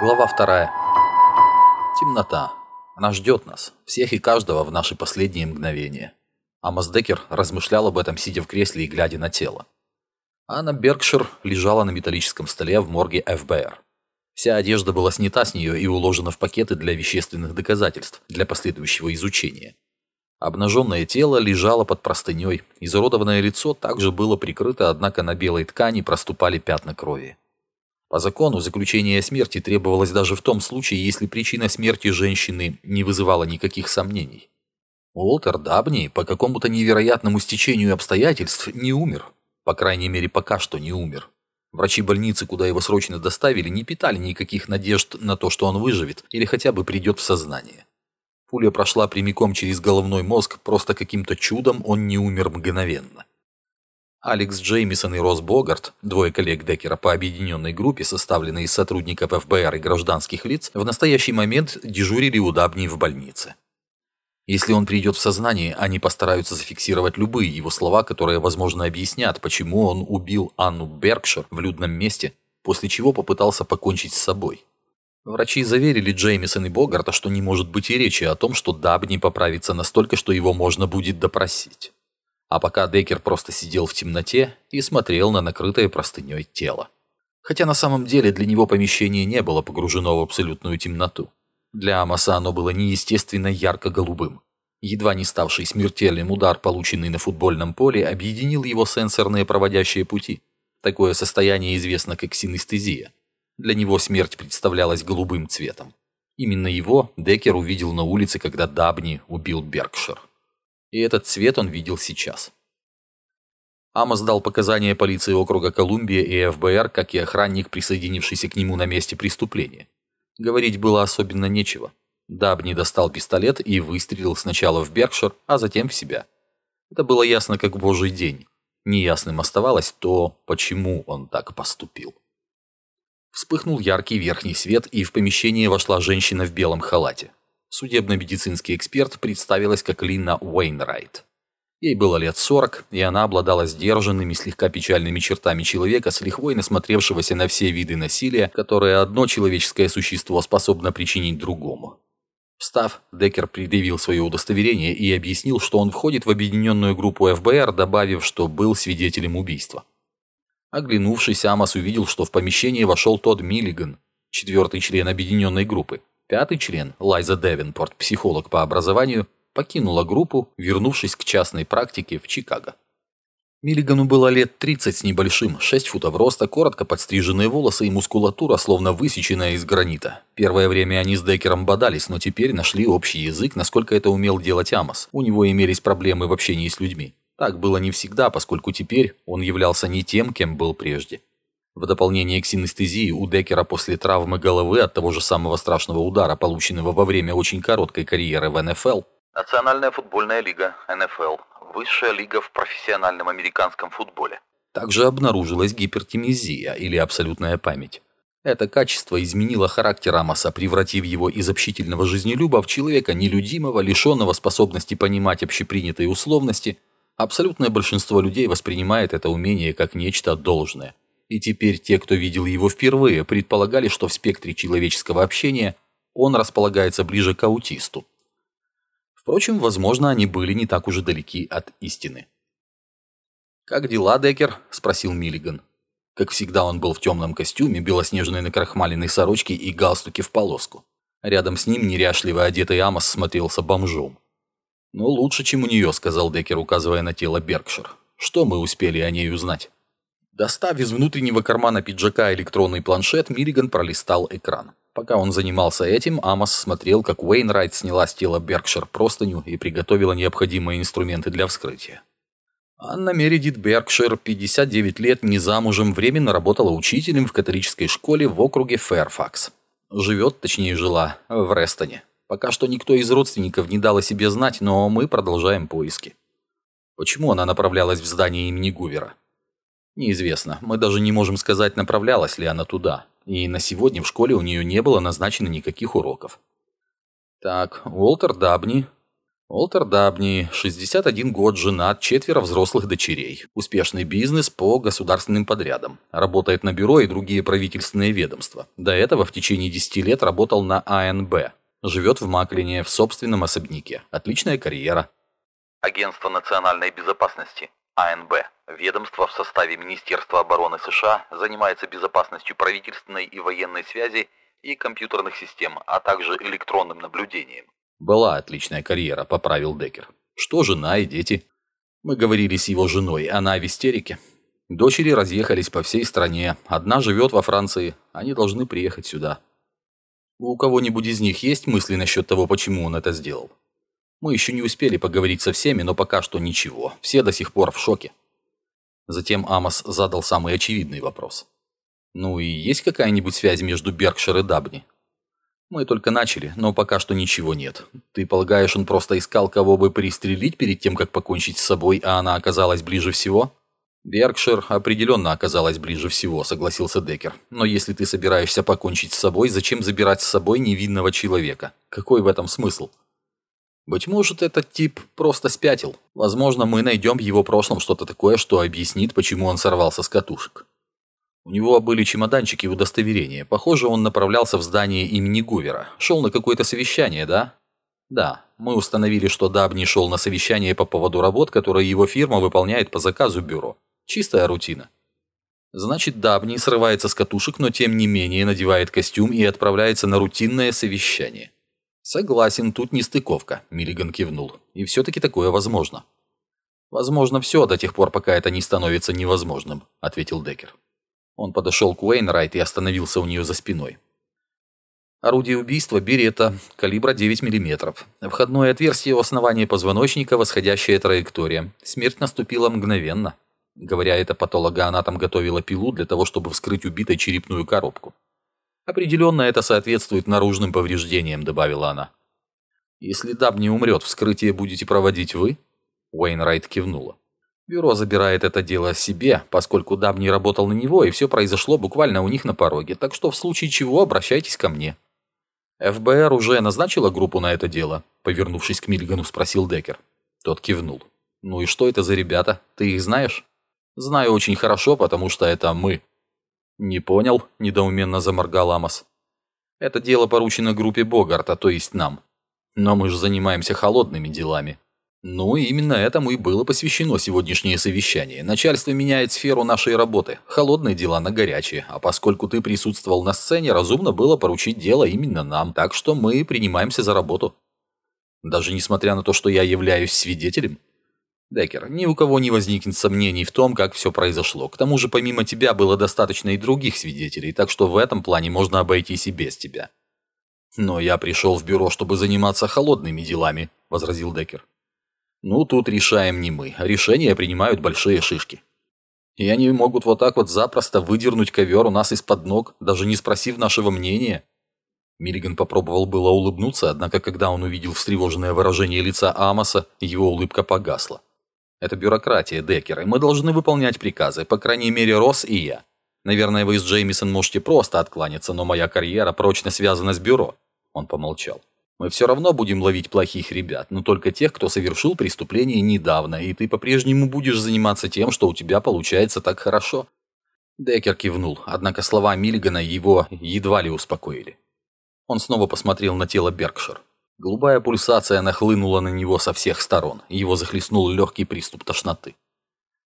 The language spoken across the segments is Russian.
Глава вторая. Темнота. Она ждет нас, всех и каждого в наши последние мгновения. Амос Деккер размышлял об этом, сидя в кресле и глядя на тело. Анна Беркшир лежала на металлическом столе в морге ФБР. Вся одежда была снята с нее и уложена в пакеты для вещественных доказательств, для последующего изучения. Обнаженное тело лежало под простыней, изуродованное лицо также было прикрыто, однако на белой ткани проступали пятна крови. По закону заключение о смерти требовалось даже в том случае, если причина смерти женщины не вызывала никаких сомнений. Уолтер Дабни по какому-то невероятному стечению обстоятельств не умер. По крайней мере, пока что не умер. Врачи больницы, куда его срочно доставили, не питали никаких надежд на то, что он выживет или хотя бы придет в сознание. Пуля прошла прямиком через головной мозг, просто каким-то чудом он не умер мгновенно. Алекс Джеймисон и Росс Богарт, двое коллег Деккера по объединенной группе, составленной из сотрудников ФБР и гражданских лиц, в настоящий момент дежурили у Дабни в больнице. Если он придет в сознание, они постараются зафиксировать любые его слова, которые, возможно, объяснят, почему он убил Анну Беркшир в людном месте, после чего попытался покончить с собой. Врачи заверили Джеймисон и Богарта, что не может быть и речи о том, что Дабни поправится настолько, что его можно будет допросить. А пока Деккер просто сидел в темноте и смотрел на накрытое простыней тело. Хотя на самом деле для него помещение не было погружено в абсолютную темноту. Для Амоса оно было неестественно ярко-голубым. Едва не ставший смертельным удар, полученный на футбольном поле, объединил его сенсорные проводящие пути. Такое состояние известно как синестезия. Для него смерть представлялась голубым цветом. Именно его Деккер увидел на улице, когда Дабни убил Беркшир. И этот цвет он видел сейчас. Амос дал показания полиции округа Колумбия и ФБР, как и охранник, присоединившийся к нему на месте преступления. Говорить было особенно нечего. Дабни достал пистолет и выстрелил сначала в Беркшир, а затем в себя. Это было ясно как божий день. Неясным оставалось то, почему он так поступил. Вспыхнул яркий верхний свет, и в помещение вошла женщина в белом халате. Судебно-медицинский эксперт представилась как Линна Уэйнрайт. Ей было лет 40, и она обладала сдержанными, слегка печальными чертами человека, с лихвой насмотревшегося на все виды насилия, которое одно человеческое существо способно причинить другому. Встав, Деккер предъявил свое удостоверение и объяснил, что он входит в объединенную группу ФБР, добавив, что был свидетелем убийства. Оглянувшись, Амос увидел, что в помещение вошел Тодд Миллиган, четвертый член объединенной группы, Пятый член, Лайза Девинпорт, психолог по образованию, покинула группу, вернувшись к частной практике в Чикаго. Миллигану было лет 30 с небольшим, 6 футов роста, коротко подстриженные волосы и мускулатура, словно высеченная из гранита. Первое время они с Деккером бодались, но теперь нашли общий язык, насколько это умел делать Амос. У него имелись проблемы в общении с людьми. Так было не всегда, поскольку теперь он являлся не тем, кем был прежде. В дополнение к синестезии у Деккера после травмы головы от того же самого страшного удара, полученного во время очень короткой карьеры в НФЛ, Национальная футбольная лига, НФЛ, высшая лига в профессиональном американском футболе. Также обнаружилась гипертимизия или абсолютная память. Это качество изменило характер Амоса, превратив его из общительного жизнелюба в человека нелюдимого, лишенного способности понимать общепринятые условности. Абсолютное большинство людей воспринимает это умение как нечто должное – и теперь те, кто видел его впервые, предполагали, что в спектре человеческого общения он располагается ближе к аутисту. Впрочем, возможно, они были не так уж далеки от истины. «Как дела, Деккер?» – спросил Миллиган. Как всегда, он был в темном костюме, белоснежной накрахмаленной сорочке и галстуке в полоску. Рядом с ним неряшливо одетый Амос смотрелся бомжом. «Ну, лучше, чем у нее», – сказал Деккер, указывая на тело Беркшир. «Что мы успели о ней узнать?» Достав из внутреннего кармана пиджака электронный планшет, Миллиган пролистал экран. Пока он занимался этим, Амос смотрел, как Уэйнрайт сняла с тела Беркшир простыню и приготовила необходимые инструменты для вскрытия. Анна Мередит Беркшир, 59 лет, не замужем, временно работала учителем в католической школе в округе Фэрфакс. Живет, точнее жила, в Рестоне. Пока что никто из родственников не дал о себе знать, но мы продолжаем поиски. Почему она направлялась в здание имени Гувера? Неизвестно. Мы даже не можем сказать, направлялась ли она туда. И на сегодня в школе у нее не было назначено никаких уроков. Так, Уолтер Дабни. Уолтер Дабни, 61 год, женат, четверо взрослых дочерей. Успешный бизнес по государственным подрядам. Работает на бюро и другие правительственные ведомства. До этого в течение 10 лет работал на АНБ. Живет в Маклине, в собственном особняке. Отличная карьера. Агентство национальной безопасности, АНБ, ведомство в составе Министерства обороны США, занимается безопасностью правительственной и военной связи и компьютерных систем, а также электронным наблюдением. Была отличная карьера, поправил Деккер. Что жена и дети? Мы говорили с его женой, она в истерике. Дочери разъехались по всей стране. Одна живет во Франции. Они должны приехать сюда. У кого-нибудь из них есть мысли насчет того, почему он это сделал? Мы еще не успели поговорить со всеми, но пока что ничего. Все до сих пор в шоке. Затем Амос задал самый очевидный вопрос. Ну и есть какая-нибудь связь между Беркшир и Дабни? Мы только начали, но пока что ничего нет. Ты полагаешь, он просто искал кого бы пристрелить перед тем, как покончить с собой, а она оказалась ближе всего? Беркшир определенно оказалась ближе всего, согласился Деккер. Но если ты собираешься покончить с собой, зачем забирать с собой невинного человека? Какой в этом смысл? Быть может, этот тип просто спятил. Возможно, мы найдем в его прошлом что-то такое, что объяснит, почему он сорвался с катушек. У него были чемоданчики и удостоверения. Похоже, он направлялся в здание имени Гувера. Шел на какое-то совещание, да? Да, мы установили, что Дабни шел на совещание по поводу работ, которые его фирма выполняет по заказу бюро. Чистая рутина. Значит, Дабни срывается с катушек, но тем не менее надевает костюм и отправляется на рутинное совещание. Согласен, тут не стыковка, Миллиган кивнул. И все-таки такое возможно. Возможно все до тех пор, пока это не становится невозможным, ответил Деккер. Он подошел к Уэйнрайт и остановился у нее за спиной. Орудие убийства – берета, калибра 9 мм. Входное отверстие у основания позвоночника, восходящая траектория. Смерть наступила мгновенно. Говоря это, патологоанатом готовила пилу для того, чтобы вскрыть убитой черепную коробку. «Определенно это соответствует наружным повреждениям», – добавила она. «Если Даб не умрет, вскрытие будете проводить вы?» Уэйнрайт кивнула. Бюро забирает это дело себе, поскольку Даб не работал на него, и все произошло буквально у них на пороге, так что в случае чего обращайтесь ко мне. ФБР уже назначила группу на это дело, повернувшись к Мильгану, спросил Деккер. Тот кивнул. Ну и что это за ребята? Ты их знаешь? Знаю очень хорошо, потому что это мы. Не понял, недоуменно заморгал Амос. Это дело поручено группе Богарта, то есть нам. Но мы же занимаемся холодными делами. Ну, именно этому и было посвящено сегодняшнее совещание. Начальство меняет сферу нашей работы. Холодные дела на горячие. А поскольку ты присутствовал на сцене, разумно было поручить дело именно нам. Так что мы принимаемся за работу. Даже несмотря на то, что я являюсь свидетелем. Деккер, ни у кого не возникнет сомнений в том, как все произошло. К тому же, помимо тебя, было достаточно и других свидетелей, так что в этом плане можно обойтись и без тебя. Но я пришел в бюро, чтобы заниматься холодными делами, возразил Деккер. Ну, тут решаем не мы. Решения принимают большие шишки. И они могут вот так вот запросто выдернуть ковер у нас из-под ног, даже не спросив нашего мнения. Миллиган попробовал было улыбнуться, однако когда он увидел встревоженное выражение лица Амоса, его улыбка погасла. Это бюрократия, Деккер, и мы должны выполнять приказы, по крайней мере, Росс и я. Наверное, вы с Джеймисон можете просто откланяться, но моя карьера прочно связана с бюро. Он помолчал. Мы все равно будем ловить плохих ребят, но только тех, кто совершил преступление недавно, и ты по-прежнему будешь заниматься тем, что у тебя получается так хорошо». Деккер кивнул, однако слова Миллигана его едва ли успокоили. Он снова посмотрел на тело Беркшир. Голубая пульсация нахлынула на него со всех сторон, его захлестнул легкий приступ тошноты.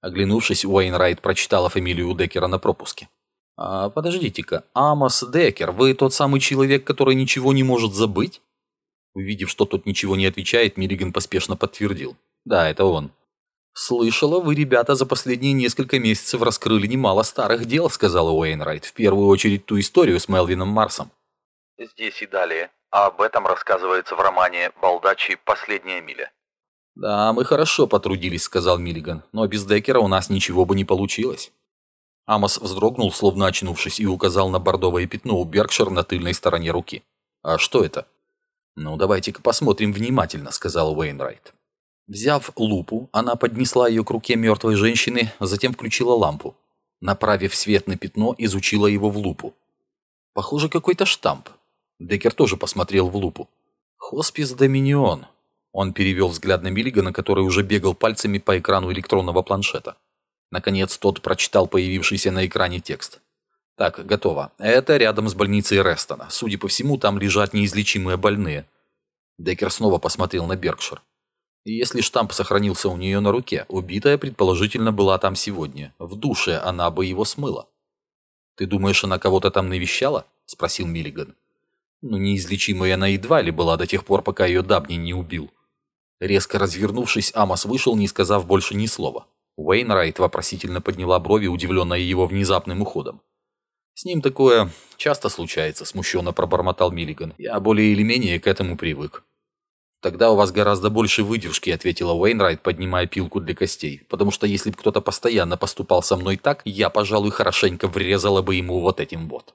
Оглянувшись, Уэйнрайт прочитала фамилию Деккера на пропуске. «А, подождите-ка, Амос Деккер, вы тот самый человек, который ничего не может забыть?» Увидев, что тот ничего не отвечает, Миллиган поспешно подтвердил. «Да, это он». «Слышала, вы, ребята, за последние несколько месяцев раскрыли немало старых дел», сказала Уэйнрайт. «В первую очередь ту историю с Мелвином Марсом». Здесь и далее. А об этом рассказывается в романе «Балдачи. Последняя миля». «Да, мы хорошо потрудились», — сказал Миллиган. «Но без Деккера у нас ничего бы не получилось». Амос вздрогнул, словно очнувшись, и указал на бордовое пятно у Беркшир на тыльной стороне руки. «А что это?» «Ну, давайте-ка посмотрим внимательно», — сказал Уэйнрайт. Взяв лупу, она поднесла ее к руке мертвой женщины, затем включила лампу. Направив свет на пятно, изучила его в лупу. Похоже, какой-то штамп. Деккер тоже посмотрел в лупу. «Хоспис Доминион». Он перевел взгляд на Миллигана, который уже бегал пальцами по экрану электронного планшета. Наконец тот прочитал появившийся на экране текст. «Так, готово. Это рядом с больницей Рестона. Судя по всему, там лежат неизлечимые больные». Деккер снова посмотрел на Беркшир. Если штамп сохранился у нее на руке, убитая, предположительно, была там сегодня. В душе она бы его смыла. «Ты думаешь, она кого-то там навещала?» – спросил Миллиган. «Ну, неизлечимой она едва ли была до тех пор, пока ее Дабни не убил». Резко развернувшись, Амос вышел, не сказав больше ни слова. Уэйнрайт вопросительно подняла брови, удивленная его внезапным уходом. «С ним такое часто случается», – смущенно пробормотал Миллиган. «Я более или менее к этому привык». «Тогда у вас гораздо больше выдержки», – ответила Уэйнрайт, поднимая пилку для костей. «Потому что если бы кто-то постоянно поступал со мной так, я, пожалуй, хорошенько врезала бы ему вот этим вот».